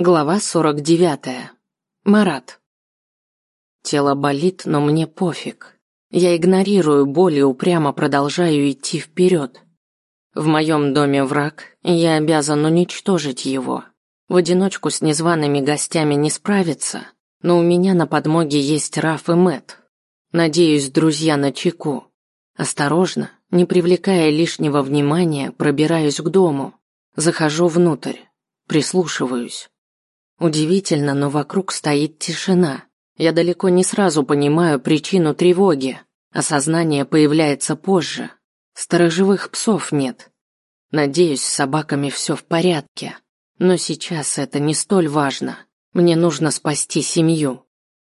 Глава 49. Марат. Тело болит, но мне пофиг. Я игнорирую боль и упрямо продолжаю идти вперед. В моем доме враг, и я обязан уничтожить его. В одиночку с незваными гостями не справиться, но у меня на подмоге есть Раф и Мэт. Надеюсь, друзья на чеку. Осторожно, не привлекая лишнего внимания, пробираюсь к дому. Захожу внутрь, прислушиваюсь. Удивительно, но вокруг стоит тишина. Я далеко не сразу понимаю причину тревоги. Осознание появляется позже. Сторожевых псов нет. Надеюсь, с собаками все в порядке. Но сейчас это не столь важно. Мне нужно спасти семью.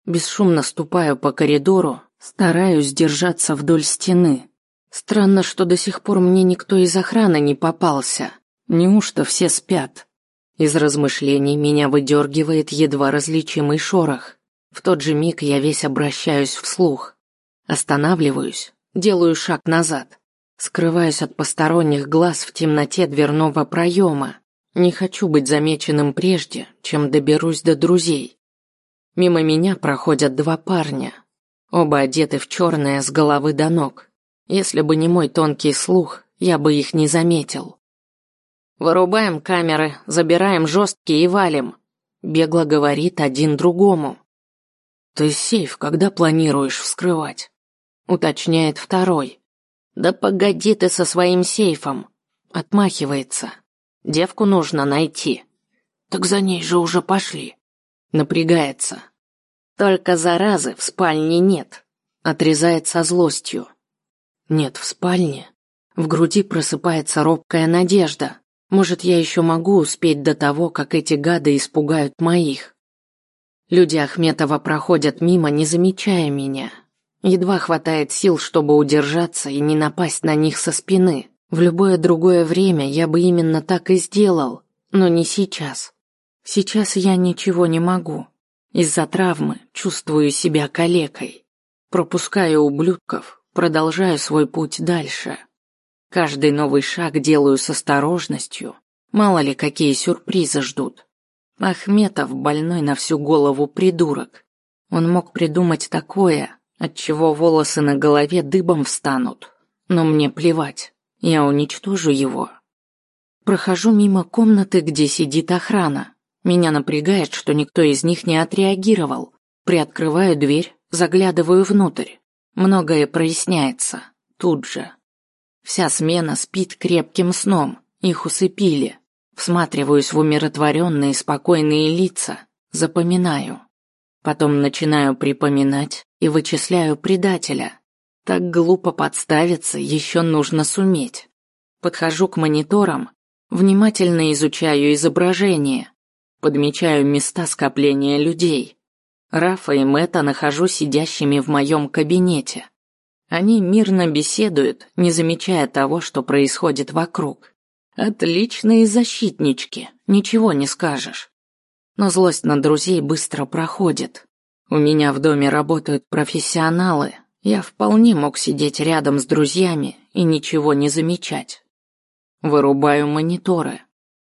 Бесшумно ступаю по коридору, стараюсь держаться вдоль стены. Странно, что до сих пор мне никто из охраны не попался. Неужто все спят? Из размышлений меня выдергивает едва различимый шорох. В тот же миг я весь обращаюсь вслух. Останавливаюсь, делаю шаг назад. Скрываюсь от посторонних глаз в темноте дверного проема. Не хочу быть замеченным прежде, чем доберусь до друзей. Мимо меня проходят два парня. Оба одеты в черное с головы до ног. Если бы не мой тонкий слух, я бы их не заметил. Вырубаем камеры, забираем жесткие и валим, бегло говорит один другому. Ты сейф когда планируешь вскрывать? уточняет второй. Да погоди ты со своим сейфом, отмахивается. Девку нужно найти. Так за ней же уже пошли. Напрягается. Только заразы в спальне нет, отрезает со злостью. Нет в спальне. В груди просыпается робкая надежда. Может, я еще могу успеть до того, как эти гады испугают моих. Люди Ахметова проходят мимо, не замечая меня. Едва хватает сил, чтобы удержаться и не напасть на них со спины. В любое другое время я бы именно так и сделал, но не сейчас. Сейчас я ничего не могу. Из-за травмы чувствую себя калекой. Пропускаю ублюдков, продолжаю свой путь дальше. Каждый новый шаг делаю с осторожностью. Мало ли, какие сюрпризы ждут. Ахметов больной на всю голову придурок. Он мог придумать такое, от чего волосы на голове дыбом встанут. Но мне плевать. Я уничтожу его. Прохожу мимо комнаты, где сидит охрана. Меня напрягает, что никто из них не отреагировал. Приоткрываю дверь, заглядываю внутрь. Многое проясняется. Тут же. Вся смена спит крепким сном, их усыпили. Всматриваюсь в умиротворенные, спокойные лица, запоминаю. Потом начинаю припоминать и вычисляю предателя. Так глупо подставиться еще нужно суметь. Подхожу к мониторам, внимательно изучаю изображение, подмечаю места скопления людей. Рафа и Мэтта нахожу сидящими в моем кабинете. Они мирно беседуют, не замечая того, что происходит вокруг. Отличные защитнички, ничего не скажешь. Но злость на друзей быстро проходит. У меня в доме работают профессионалы. Я вполне мог сидеть рядом с друзьями и ничего не замечать. Вырубаю мониторы.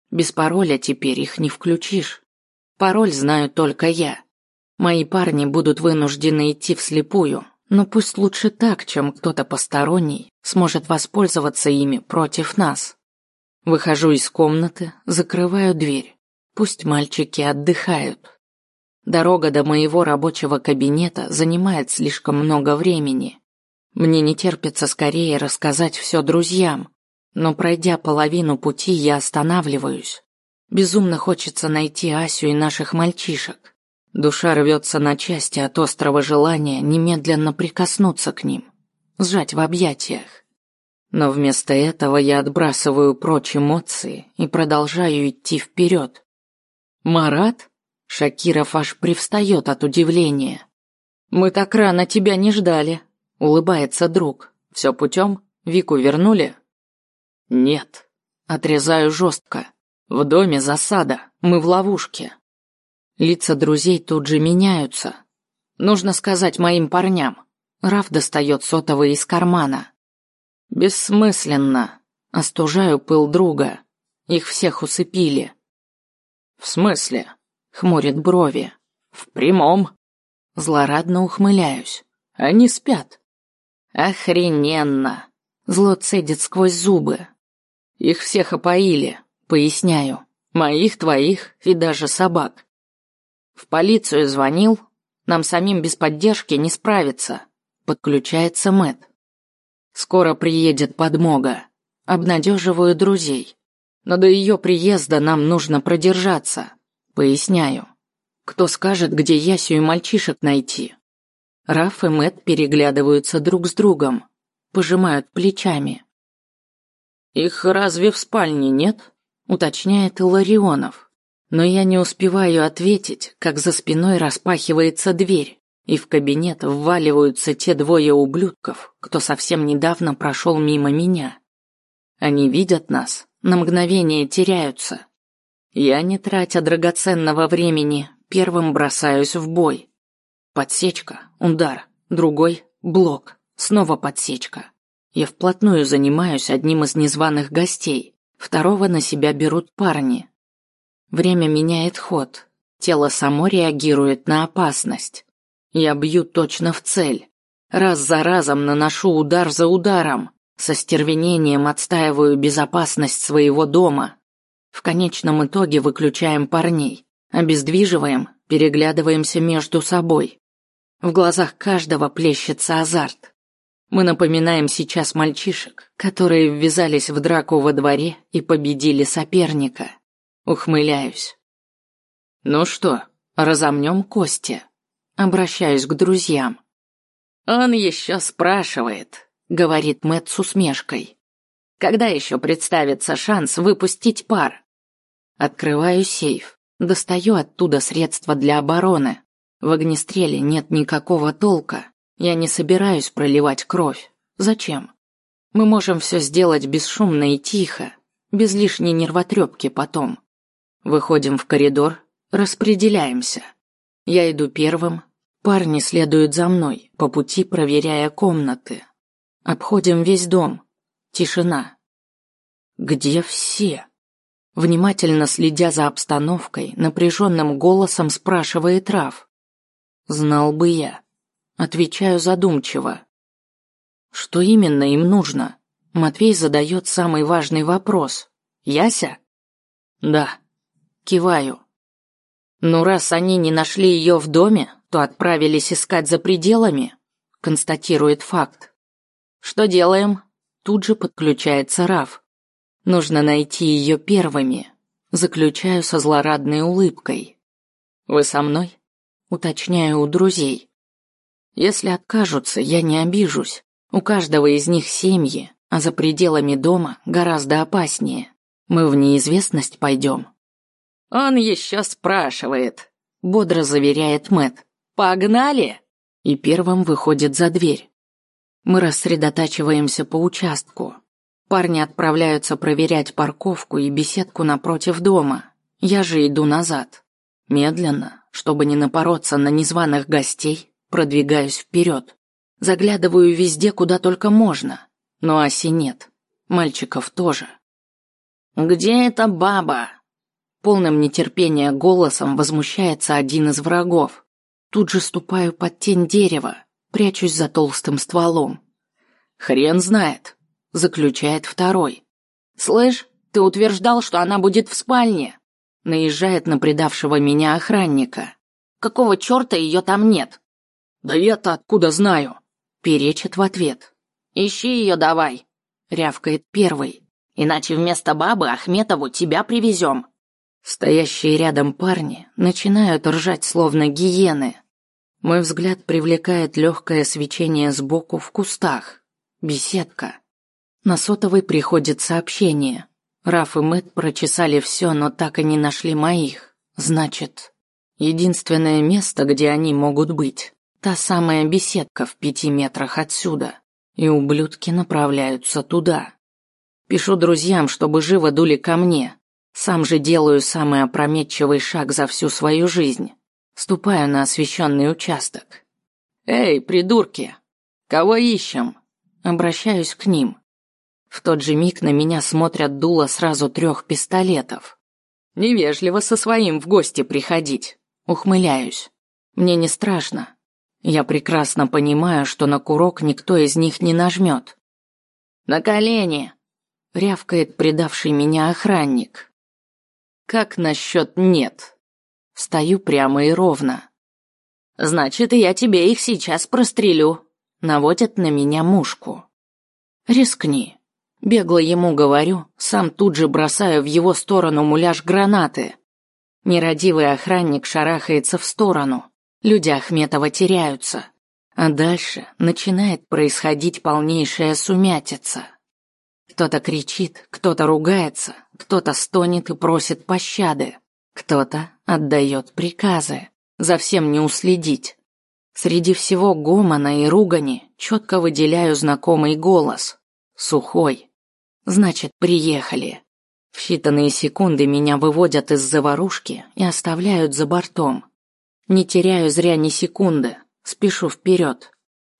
Без пароля теперь их не включишь. Пароль знаю только я. Мои парни будут вынуждены идти вслепую, но пусть лучше так, чем кто-то посторонний сможет воспользоваться ими против нас. Выхожу из комнаты, закрываю дверь. Пусть мальчики отдыхают. Дорога до моего рабочего кабинета занимает слишком много времени. Мне не терпится скорее рассказать все друзьям, но пройдя половину пути, я останавливаюсь. Безумно хочется найти Асю и наших мальчишек. Душа рвется на части от острого желания немедленно прикоснуться к ним, сжать в объятиях. Но вместо этого я отбрасываю прочь эмоции и продолжаю идти вперед. «Марат?» Шакиров аж привстает от удивления. «Мы так рано тебя не ждали», — улыбается друг. «Все путем? Вику вернули?» «Нет», — отрезаю жестко. «В доме засада, мы в ловушке». Лица друзей тут же меняются. Нужно сказать моим парням. Раф достает сотовый из кармана. Бессмысленно. Остужаю пыл друга. Их всех усыпили. В смысле? хмурит брови. В прямом. Злорадно ухмыляюсь. Они спят. Охрененно. Зло цедит сквозь зубы. Их всех опоили, поясняю. Моих, твоих и даже собак. В полицию звонил. Нам самим без поддержки не справиться. Подключается Мэт. Скоро приедет подмога. Обнадеживаю друзей. Но до ее приезда нам нужно продержаться. Поясняю. Кто скажет, где Ясю и мальчишек найти? Раф и Мэт переглядываются друг с другом, пожимают плечами. Их разве в спальне нет? уточняет Иларионов. Но я не успеваю ответить, как за спиной распахивается дверь, и в кабинет вваливаются те двое ублюдков, кто совсем недавно прошел мимо меня. Они видят нас, на мгновение теряются. Я, не тратя драгоценного времени, первым бросаюсь в бой. Подсечка, удар, другой – блок, снова подсечка. Я вплотную занимаюсь одним из незваных гостей, второго на себя берут парни. Время меняет ход, тело само реагирует на опасность. Я бью точно в цель. Раз за разом наношу удар за ударом, со стервенением отстаиваю безопасность своего дома. В конечном итоге выключаем парней, обездвиживаем, переглядываемся между собой. В глазах каждого плещется азарт. Мы напоминаем сейчас мальчишек, которые ввязались в драку во дворе и победили соперника. Ухмыляюсь. Ну что, разомнем кости? Обращаюсь к друзьям. Он еще спрашивает, говорит Мэтт с усмешкой. Когда еще представится шанс выпустить пар? Открываю сейф, достаю оттуда средства для обороны. В огнестреле нет никакого толка. Я не собираюсь проливать кровь. Зачем? Мы можем все сделать бесшумно и тихо, без лишней нервотрепки потом. Выходим в коридор, распределяемся. Я иду первым, парни следуют за мной, по пути проверяя комнаты. Обходим весь дом. Тишина. Где все? Внимательно следя за обстановкой, напряженным голосом спрашивает Раф. Знал бы я. Отвечаю задумчиво. Что именно им нужно? Матвей задает самый важный вопрос. Яся? Да. Киваю. Ну, раз они не нашли ее в доме, то отправились искать за пределами, констатирует факт. Что делаем? Тут же подключается Раф. Нужно найти ее первыми. Заключаю со злорадной улыбкой. Вы со мной? Уточняю у друзей. Если откажутся, я не обижусь. У каждого из них семьи, а за пределами дома гораздо опаснее. Мы в неизвестность пойдем. Он еще спрашивает, бодро заверяет Мэт. Погнали! И первым выходит за дверь. Мы рассредотачиваемся по участку. Парни отправляются проверять парковку и беседку напротив дома. Я же иду назад. Медленно, чтобы не напороться на незваных гостей, продвигаюсь вперед. Заглядываю везде, куда только можно. Но оси нет. Мальчиков тоже. «Где эта баба?» Полным нетерпения голосом возмущается один из врагов. Тут же ступаю под тень дерева, прячусь за толстым стволом. Хрен знает, заключает второй. Слышь, ты утверждал, что она будет в спальне. Наезжает на предавшего меня охранника. Какого черта ее там нет? Да я-то откуда знаю? Перечит в ответ. Ищи ее давай, рявкает первый. Иначе вместо бабы Ахметову тебя привезем. Стоящие рядом парни начинают ржать словно гиены, мой взгляд привлекает легкое свечение сбоку в кустах. Беседка. На сотовый приходит сообщение. Раф и Мэтт прочесали все, но так и не нашли моих. Значит, единственное место, где они могут быть, та самая беседка в пяти метрах отсюда. И ублюдки направляются туда. Пишу друзьям, чтобы живо дули ко мне. Сам же делаю самый опрометчивый шаг за всю свою жизнь. Ступаю на освещенный участок. «Эй, придурки! Кого ищем?» Обращаюсь к ним. В тот же миг на меня смотрят дуло сразу трех пистолетов. Невежливо со своим в гости приходить. Ухмыляюсь. Мне не страшно. Я прекрасно понимаю, что на курок никто из них не нажмет. «На колени!» — рявкает предавший меня охранник. «Как насчет нет?» Встаю прямо и ровно. «Значит, я тебе их сейчас прострелю», — наводят на меня мушку. «Рискни». Бегло ему говорю, сам тут же бросаю в его сторону муляж гранаты. Нерадивый охранник шарахается в сторону. Люди Ахметова теряются. А дальше начинает происходить полнейшая сумятица. Кто-то кричит, кто-то ругается, кто-то стонет и просит пощады, кто-то отдает приказы. За всем не уследить. Среди всего гомона и ругани четко выделяю знакомый голос. Сухой. Значит, приехали. В считанные секунды меня выводят из заварушки и оставляют за бортом. Не теряю зря ни секунды, спешу вперед.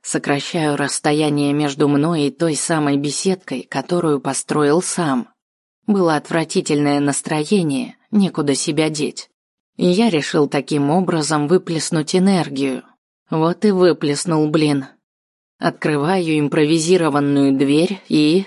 Сокращаю расстояние между мной и той самой беседкой, которую построил сам. Было отвратительное настроение, некуда себя деть. И я решил таким образом выплеснуть энергию. Вот и выплеснул, блин. Открываю импровизированную дверь и...